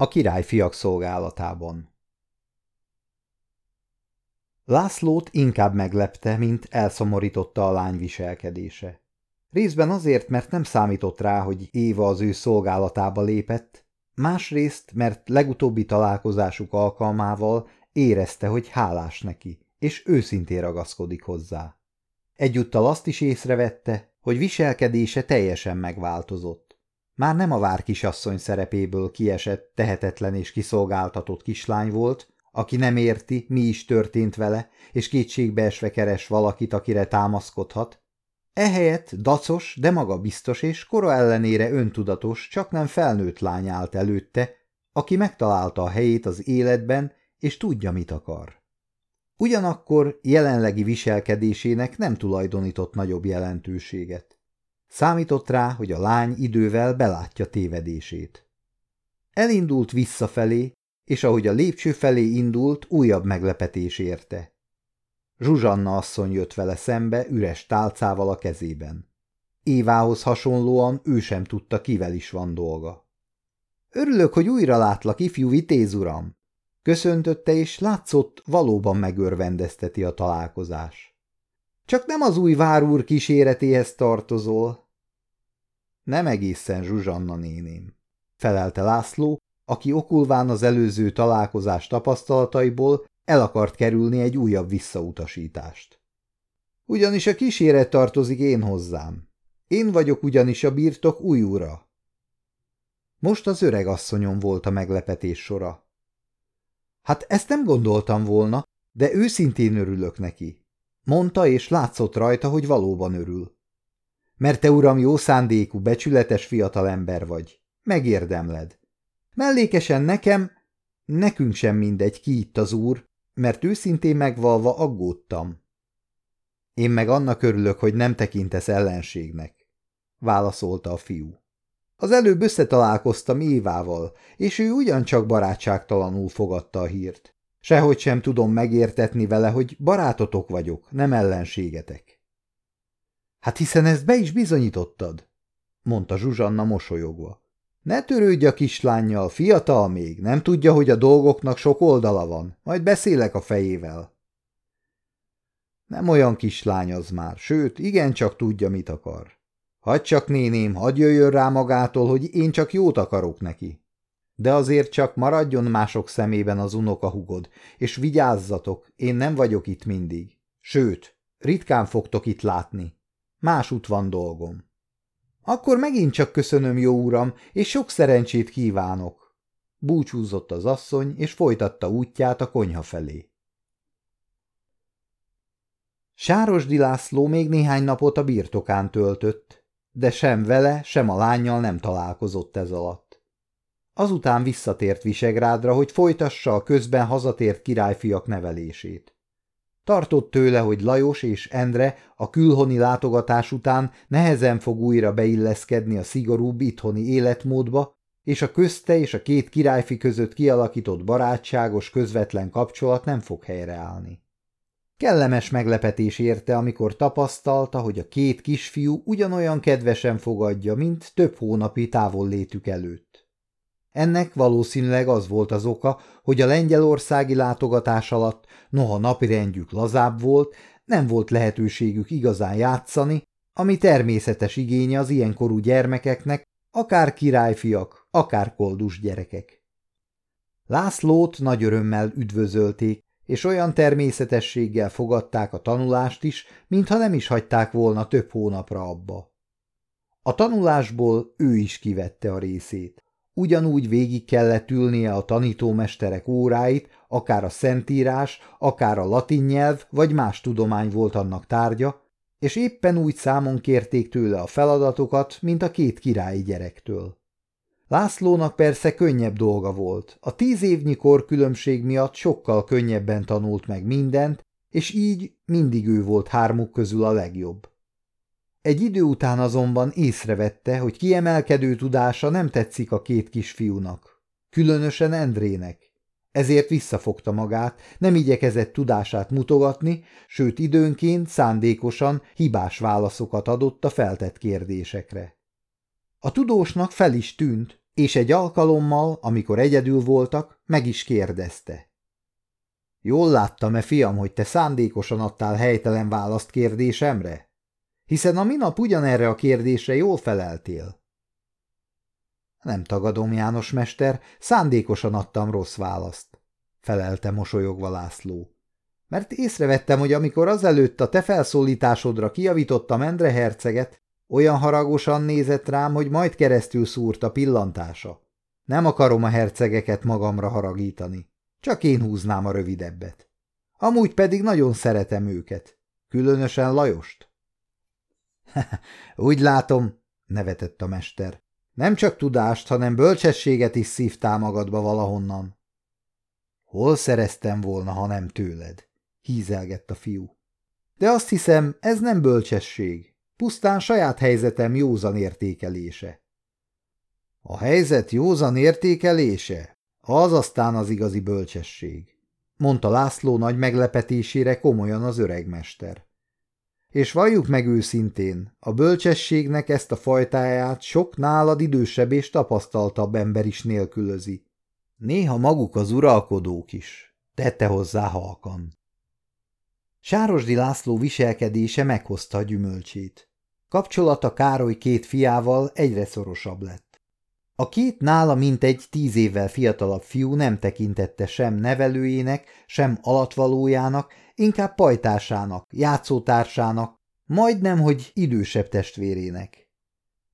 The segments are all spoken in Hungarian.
A királyfiak szolgálatában Lászlót inkább meglepte, mint elszomorította a lány viselkedése. Részben azért, mert nem számított rá, hogy Éva az ő szolgálatába lépett, másrészt, mert legutóbbi találkozásuk alkalmával érezte, hogy hálás neki, és őszintén ragaszkodik hozzá. Egyúttal azt is észrevette, hogy viselkedése teljesen megváltozott. Már nem a várkisasszony szerepéből kiesett, tehetetlen és kiszolgáltatott kislány volt, aki nem érti, mi is történt vele, és kétségbeesve keres valakit, akire támaszkodhat. Ehelyett dacos, de magabiztos és kora ellenére öntudatos, csak nem felnőtt lány állt előtte, aki megtalálta a helyét az életben, és tudja, mit akar. Ugyanakkor jelenlegi viselkedésének nem tulajdonított nagyobb jelentőséget. Számított rá, hogy a lány idővel belátja tévedését. Elindult visszafelé, és ahogy a lépcső felé indult, újabb meglepetés érte. Zsuzsanna asszony jött vele szembe üres tálcával a kezében. Évához hasonlóan ő sem tudta, kivel is van dolga. Örülök, hogy újra látlak, ifjú vitéz uram! Köszöntötte, és látszott, valóban megörvendezteti a találkozás. Csak nem az új várúr kíséretéhez tartozol. Nem egészen Zsuzsanna néném, felelte László, aki okulván az előző találkozás tapasztalataiból el akart kerülni egy újabb visszautasítást. Ugyanis a kíséret tartozik én hozzám. Én vagyok ugyanis a birtok új ura. Most az öreg asszonyom volt a meglepetés sora. Hát ezt nem gondoltam volna, de őszintén örülök neki. Mondta, és látszott rajta, hogy valóban örül. Mert te, uram, jó szándékú, becsületes fiatalember vagy. Megérdemled. Mellékesen nekem, nekünk sem mindegy, ki itt az úr, mert őszintén megvalva aggódtam. Én meg annak örülök, hogy nem tekintesz ellenségnek, válaszolta a fiú. Az előbb összetalálkoztam Évával, és ő ugyancsak barátságtalanul fogadta a hírt. Sehogy sem tudom megértetni vele, hogy barátotok vagyok, nem ellenségetek. Hát hiszen ezt be is bizonyítottad, mondta Zsuzsanna mosolyogva. Ne törődj a kislányjal, fiatal még, nem tudja, hogy a dolgoknak sok oldala van, majd beszélek a fejével. Nem olyan kislány az már, sőt, igencsak tudja, mit akar. Hagy csak, néném, hadd jöjjön rá magától, hogy én csak jót akarok neki. De azért csak maradjon mások szemében az unokahugod, és vigyázzatok, én nem vagyok itt mindig. Sőt, ritkán fogtok itt látni. Más út van dolgom. Akkor megint csak köszönöm, jó uram, és sok szerencsét kívánok. Búcsúzott az asszony, és folytatta útját a konyha felé. Sárosdi László még néhány napot a birtokán töltött, de sem vele, sem a lányjal nem találkozott ez alatt. Azután visszatért Visegrádra, hogy folytassa a közben hazatért királyfiak nevelését. Tartott tőle, hogy Lajos és Endre a külhoni látogatás után nehezen fog újra beilleszkedni a szigorúbb itthoni életmódba, és a közte és a két királyfi között kialakított barátságos, közvetlen kapcsolat nem fog helyreállni. Kellemes meglepetés érte, amikor tapasztalta, hogy a két kisfiú ugyanolyan kedvesen fogadja, mint több hónapi távollétük előtt. Ennek valószínűleg az volt az oka, hogy a lengyelországi látogatás alatt, noha napirendjük lazább volt, nem volt lehetőségük igazán játszani, ami természetes igénye az ilyenkorú gyermekeknek, akár királyfiak, akár koldus gyerekek. Lászlót nagy örömmel üdvözölték, és olyan természetességgel fogadták a tanulást is, mintha nem is hagyták volna több hónapra abba. A tanulásból ő is kivette a részét. Ugyanúgy végig kellett ülnie a tanítómesterek óráit, akár a szentírás, akár a latin nyelv, vagy más tudomány volt annak tárgya, és éppen úgy számon kérték tőle a feladatokat, mint a két királyi gyerektől. Lászlónak persze könnyebb dolga volt. A tíz évnyi korkülönbség miatt sokkal könnyebben tanult meg mindent, és így mindig ő volt hármuk közül a legjobb. Egy idő után azonban észrevette, hogy kiemelkedő tudása nem tetszik a két kisfiúnak, különösen Endrének. Ezért visszafogta magát, nem igyekezett tudását mutogatni, sőt időnként szándékosan hibás válaszokat adott a feltett kérdésekre. A tudósnak fel is tűnt, és egy alkalommal, amikor egyedül voltak, meg is kérdezte. Jól láttam-e, fiam, hogy te szándékosan adtál helytelen választ kérdésemre? Hiszen a minap ugyanerre a kérdésre jól feleltél. Nem tagadom, János mester, szándékosan adtam rossz választ, felelte mosolyogva László. Mert észrevettem, hogy amikor azelőtt a te felszólításodra kiavítottam Endre herceget, olyan haragosan nézett rám, hogy majd keresztül szúrt a pillantása. Nem akarom a hercegeket magamra haragítani. Csak én húznám a rövidebbet. Amúgy pedig nagyon szeretem őket. Különösen Lajost. Úgy látom, nevetett a mester. Nem csak tudást, hanem bölcsességet is szívtál magadba valahonnan. Hol szereztem volna, ha nem tőled? hízelgett a fiú. De azt hiszem, ez nem bölcsesség, pusztán saját helyzetem józan értékelése. A helyzet józan értékelése? Az aztán az igazi bölcsesség, mondta László nagy meglepetésére komolyan az öregmester. És valljuk meg őszintén, a bölcsességnek ezt a fajtáját sok nálad idősebb és tapasztaltabb ember is nélkülözi. Néha maguk az uralkodók is, tette hozzá halkan. Sárosdi László viselkedése meghozta a gyümölcsét. Kapcsolata Károly két fiával egyre szorosabb lett. A két nála mintegy tíz évvel fiatalabb fiú nem tekintette sem nevelőjének, sem alatvalójának, inkább pajtásának, játszótársának, majdnem, hogy idősebb testvérének.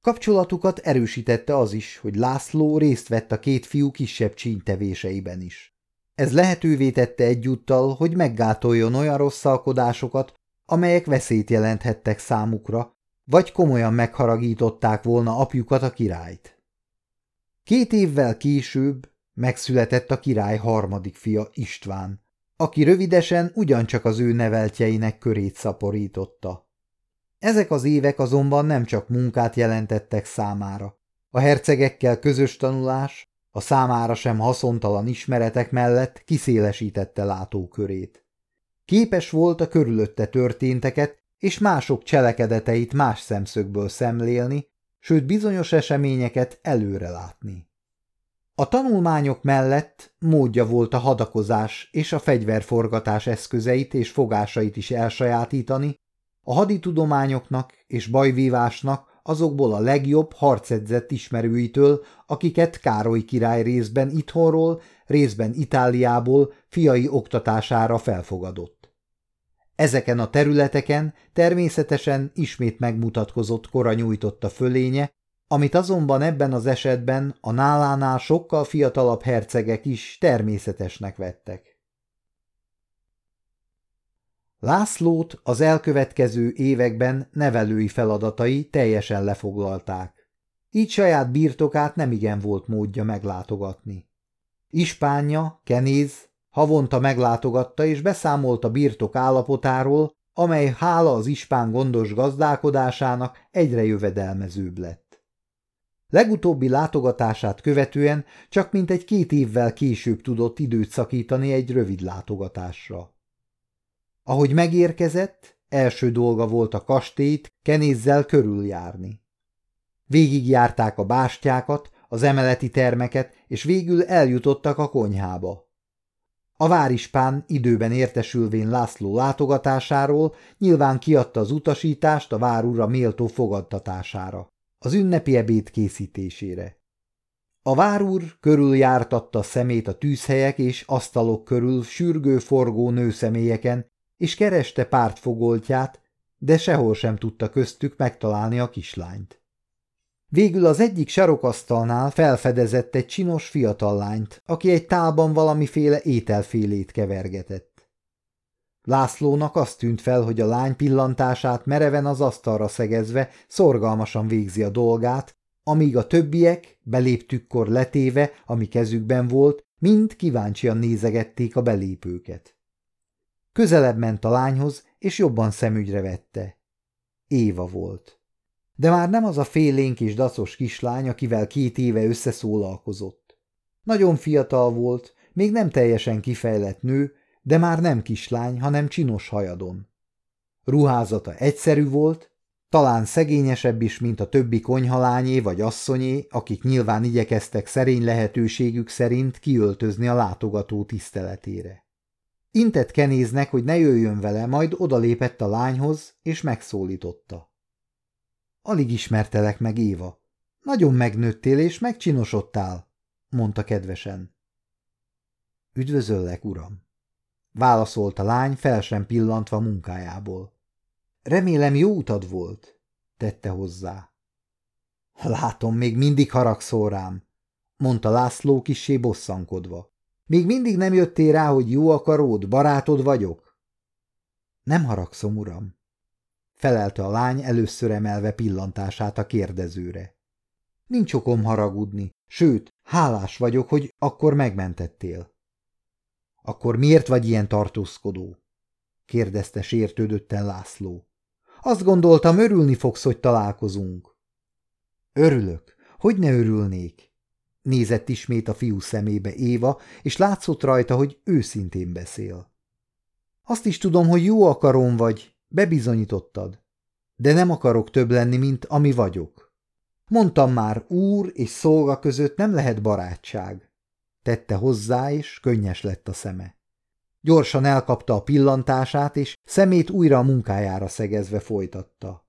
Kapcsolatukat erősítette az is, hogy László részt vett a két fiú kisebb csínytevéseiben is. Ez lehetővé tette egyúttal, hogy meggátoljon olyan rosszalkodásokat, amelyek veszélyt jelenthettek számukra, vagy komolyan megharagították volna apjukat a királyt. Két évvel később megszületett a király harmadik fia István, aki rövidesen ugyancsak az ő neveltjeinek körét szaporította. Ezek az évek azonban nem csak munkát jelentettek számára. A hercegekkel közös tanulás, a számára sem haszontalan ismeretek mellett kiszélesítette látókörét. Képes volt a körülötte történteket és mások cselekedeteit más szemszögből szemlélni, sőt bizonyos eseményeket előre látni. A tanulmányok mellett módja volt a hadakozás és a fegyverforgatás eszközeit és fogásait is elsajátítani, a haditudományoknak és bajvívásnak azokból a legjobb harcedzett ismerőitől, akiket Károly király részben itthonról, részben Itáliából fiai oktatására felfogadott. Ezeken a területeken természetesen ismét megmutatkozott kora nyújtotta fölénye, amit azonban ebben az esetben a nálánál sokkal fiatalabb hercegek is természetesnek vettek. Lászlót az elkövetkező években nevelői feladatai teljesen lefoglalták. Így saját birtokát nemigen volt módja meglátogatni. Ispánja, Kenéz havonta meglátogatta és beszámolt a birtok állapotáról, amely hála az ispán gondos gazdálkodásának egyre jövedelmezőbb lett. Legutóbbi látogatását követően csak mintegy két évvel később tudott időt szakítani egy rövid látogatásra. Ahogy megérkezett, első dolga volt a kastélyt kenézzel körüljárni. Végigjárták a bástyákat, az emeleti termeket, és végül eljutottak a konyhába. A várispán időben értesülvén László látogatásáról nyilván kiadta az utasítást a várura méltó fogadtatására, az ünnepi ebéd készítésére. A várúr körüljártatta szemét a tűzhelyek és asztalok körül sürgő-forgó nőszemélyeken, és kereste pártfogoltját, de sehol sem tudta köztük megtalálni a kislányt. Végül az egyik sarokasztalnál felfedezett egy csinos fiatal lányt, aki egy tálban valamiféle ételfélét kevergetett. Lászlónak azt tűnt fel, hogy a lány pillantását mereven az asztalra szegezve szorgalmasan végzi a dolgát, amíg a többiek, beléptükkor letéve, ami kezükben volt, mind kíváncsian nézegették a belépőket. Közelebb ment a lányhoz, és jobban szemügyre vette. Éva volt. De már nem az a félénk és dacos kislány, akivel két éve összeszólalkozott. Nagyon fiatal volt, még nem teljesen kifejlett nő, de már nem kislány, hanem csinos hajadon. Ruházata egyszerű volt, talán szegényesebb is, mint a többi konyhalányé vagy asszonyé, akik nyilván igyekeztek szerény lehetőségük szerint kiöltözni a látogató tiszteletére. Intett kenéznek, hogy ne jöjjön vele, majd odalépett a lányhoz, és megszólította. Alig ismertelek meg, Éva. Nagyon megnőttél és megcsinosodtál, mondta kedvesen. Üdvözöllek, uram, válaszolt a lány, fel sem pillantva munkájából. Remélem jó utad volt, tette hozzá. Látom, még mindig haragszol rám, mondta László kissé bosszankodva. Még mindig nem jöttél rá, hogy jó akaród, barátod vagyok? Nem haragszom, uram, felelte a lány először emelve pillantását a kérdezőre. Nincs okom haragudni, sőt, hálás vagyok, hogy akkor megmentettél. Akkor miért vagy ilyen tartózkodó? kérdezte sértődötten László. Azt gondoltam, örülni fogsz, hogy találkozunk. Örülök. Hogy ne örülnék? Nézett ismét a fiú szemébe Éva, és látszott rajta, hogy őszintén beszél. Azt is tudom, hogy jó akarom vagy, bebizonyítottad. De nem akarok több lenni, mint ami vagyok. Mondtam már, úr és szolga között nem lehet barátság. Tette hozzá, és könnyes lett a szeme. Gyorsan elkapta a pillantását, és szemét újra a munkájára szegezve folytatta.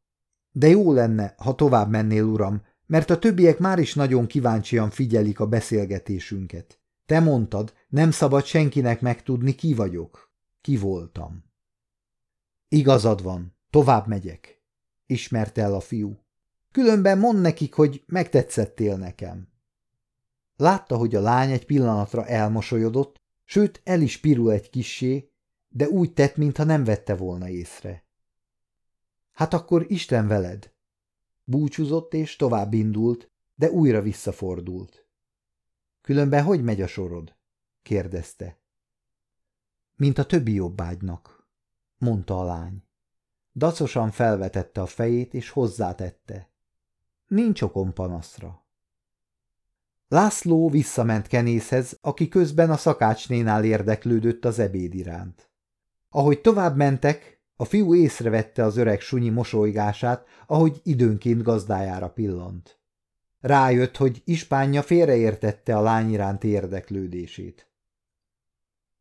De jó lenne, ha tovább mennél, uram, mert a többiek már is nagyon kíváncsian figyelik a beszélgetésünket. Te mondtad, nem szabad senkinek megtudni, ki vagyok. Ki voltam. Igazad van, tovább megyek, ismerte el a fiú. Különben mond nekik, hogy megtetszettél nekem. Látta, hogy a lány egy pillanatra elmosolyodott, sőt el is pirul egy kissé, de úgy tett, mintha nem vette volna észre. Hát akkor Isten veled! Búcsúzott és tovább indult, de újra visszafordult. Különben hogy megy a sorod? kérdezte. Mint a többi jobbágynak, mondta a lány. Dacosan felvetette a fejét, és hozzátette. Nincs okom panaszra. László visszament Kenészhez, aki közben a szakácsnénál érdeklődött az ebéd iránt. Ahogy tovább mentek, a fiú észrevette az öreg sunyi mosolygását, ahogy időnként gazdájára pillant. Rájött, hogy ispánja félreértette a lány iránti érdeklődését.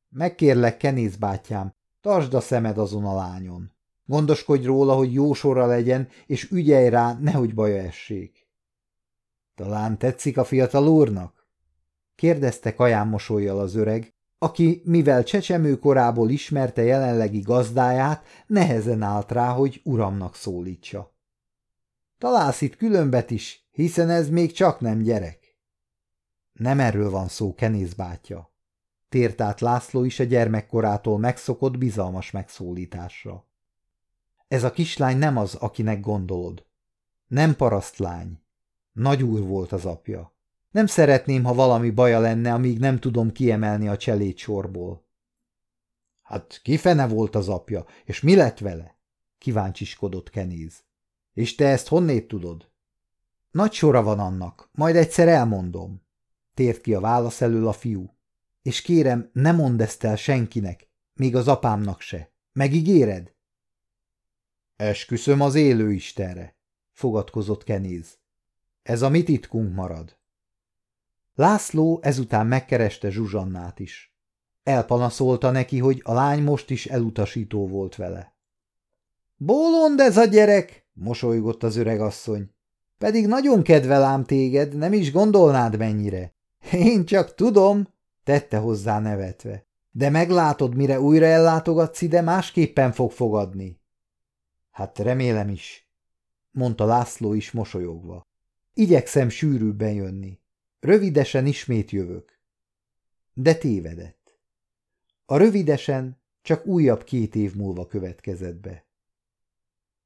Megkérlek, Kenész bátyám, tartsd a szemed azon a lányon. Gondoskodj róla, hogy jó sora legyen, és ügyelj rá, nehogy baja essék. Talán tetszik a fiatal úrnak? kérdezte kaján mosolyjal az öreg, aki, mivel csecsemő korából ismerte jelenlegi gazdáját, nehezen állt rá, hogy uramnak szólítsa. Találsz itt különbet is, hiszen ez még csak nem gyerek. Nem erről van szó, Kenész bátya. Tért át László is a gyermekkorától megszokott bizalmas megszólításra. Ez a kislány nem az, akinek gondolod. Nem parasztlány, nagy úr volt az apja. Nem szeretném, ha valami baja lenne, amíg nem tudom kiemelni a cselét sorból. Hát kifene volt az apja, és mi lett vele? Kíváncsiskodott Kenéz. És te ezt honnét tudod? Nagy sora van annak, majd egyszer elmondom. Tért ki a válasz elől a fiú. És kérem, ne mondd ezt el senkinek, még az apámnak se. Megígéred? Esküszöm az élő Istenre, fogadkozott Kenéz. Ez a mi titkunk marad. László ezután megkereste Zsuzsannát is. Elpanaszolta neki, hogy a lány most is elutasító volt vele. Bólond ez a gyerek, mosolygott az öregasszony. Pedig nagyon kedvel ám téged, nem is gondolnád mennyire. Én csak tudom, tette hozzá nevetve. De meglátod, mire újra ellátogatsz ide, másképpen fog fogadni. Hát remélem is, mondta László is mosolyogva. Igyekszem sűrűbben jönni. Rövidesen ismét jövök. De tévedett. A rövidesen csak újabb két év múlva következett be.